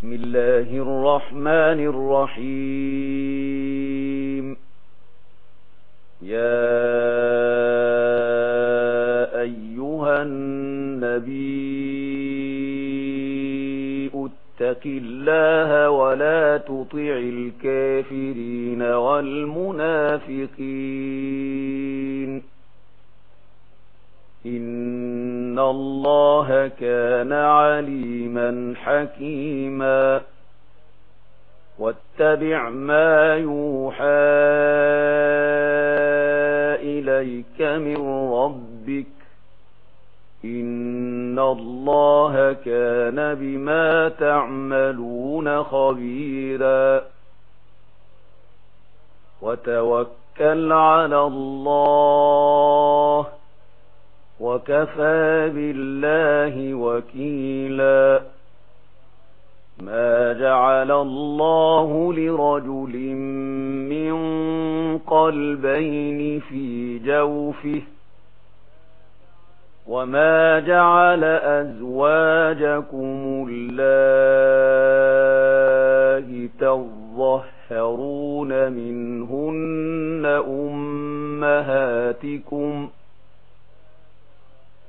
بسم الله الرحمن الرحيم. يا أيها النبي اتك الله ولا تطع الكافرين والمنافقين. إن الله كان عليما حكيما واتبع ما يوحى إليك من ربك إن الله كان بما تعملون خبيرا وتوكل على الله وكفى بالله وكيلا ما جعل الله لرجل من قلبين في جوفه وما جعل أزواجكم الله تظهرون منهن أمهاتكم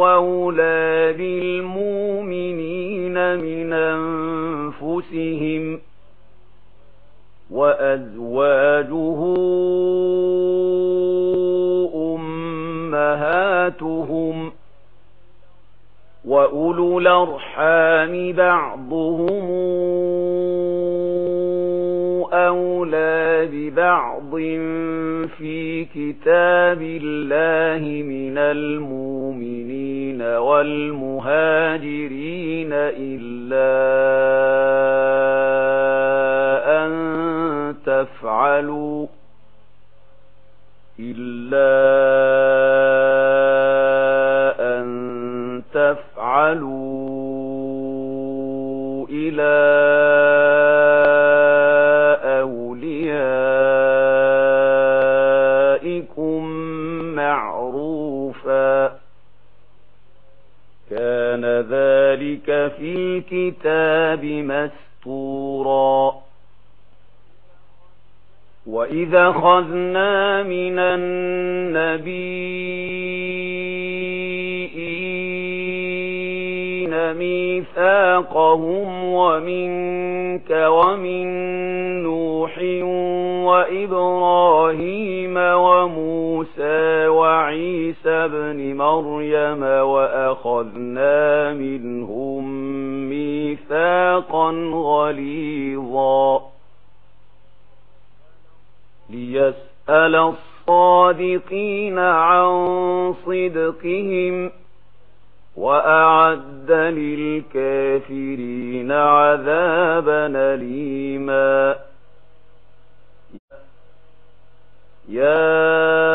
وَأَوْلَى بالمؤمنين مِنْ أَنْفُسِهِمْ وَأَزْوَاجُهُ أُمَّهَاتُهُمْ وَأُولُو الْأَرْحَامِ بَعْضُهُمْ أَوْلَى بِبَعْضٍ فِي كِتَابِ اللَّهِ مِنَ الْمُؤْمِنِينَ والمهاجرين إلا أن تفعلوا إلا أن تفعلوا إلى ذلك في الكتاب مستورا. وإذا خذنا من النبيين ميثاقهم ومنك ومن نوح وإبراهيم وإبراهيم عيسى بن مريم وأخذنا منهم ميثاقا غليظا. ليسأل الصادقين عن صدقهم وأعد للكافرين عذابا ليما يا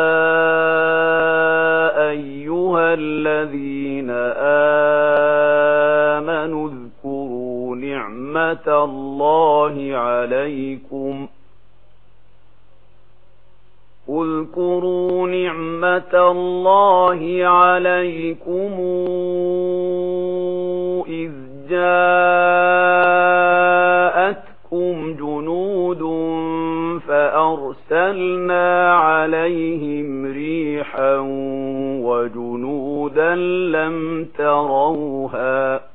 الله عليكم. اذكروا نعمة الله عليكم إذ جاءتكم جنود فأرسلنا عليهم ريحا وجنودا لم تروها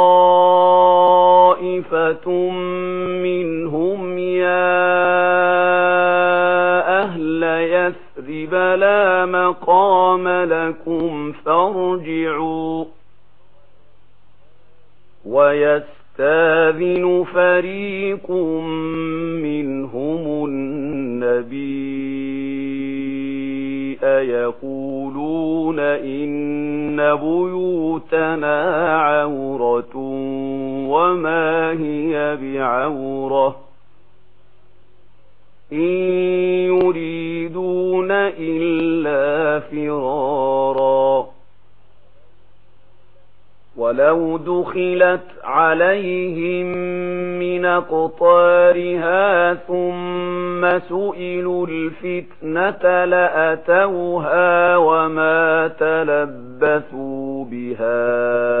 أَنْتُمْ منهم يا أهل يثرب لا مقام لكم فارجعوا ويستاذن فريق منهم النبي أيقولون إن بيوتنا عورة وما هي بعورة إن يريدون إلا فرارا لو دخلت عليهم من قطارها ثم سئلوا الفتنة لأتوها وما تلبثوا بها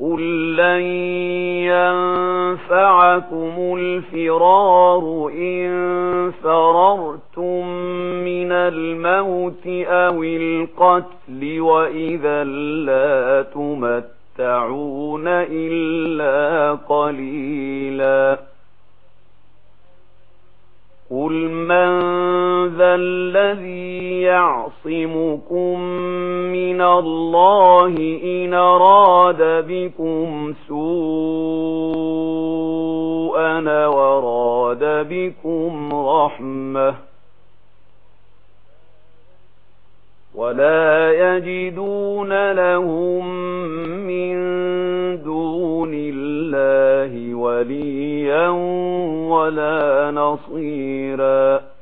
قل لن ينفعكم الفرار إن فررتم من الموت أو القتل وإذا لا تمتعون إلا قليلا قل من ذا الذي يعصر يَعْصِمُكُم مِّنَ اللَّهِ إِنْ أَرَادَ بِكُمْ سُوءًا وَرَادَ بِكُمْ رَحْمَةً وَلَا يَجِدُونَ لَهُم مِّن دُونِ اللَّهِ وَلِيًّا وَلَا نَصِيرًا